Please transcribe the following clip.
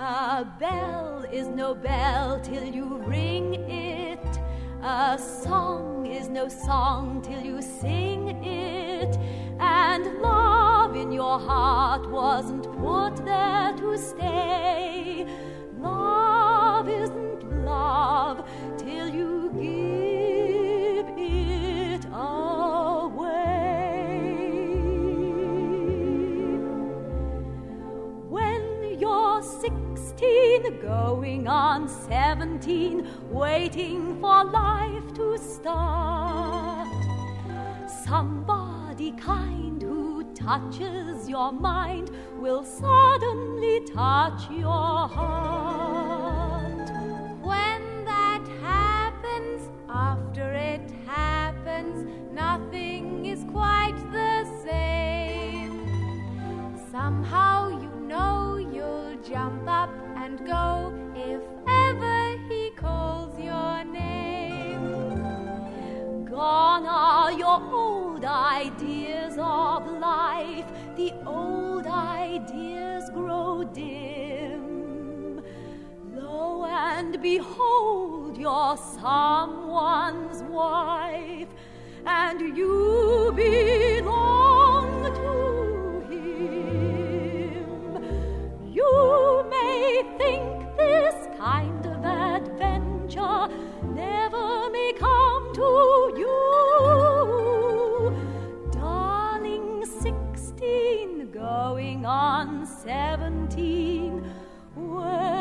A bell is no bell till you ring it. A song is no song till you sing it. And love in your heart wasn't put there to stay. Love isn't 16, going on 17, waiting for life to start, somebody kind who touches your mind will suddenly touch your heart. Jump up and go if ever he calls your name. Gone are your old ideas of life, the old ideas grow dim. Lo and behold, you're someone's wife, and you belong going on 17, where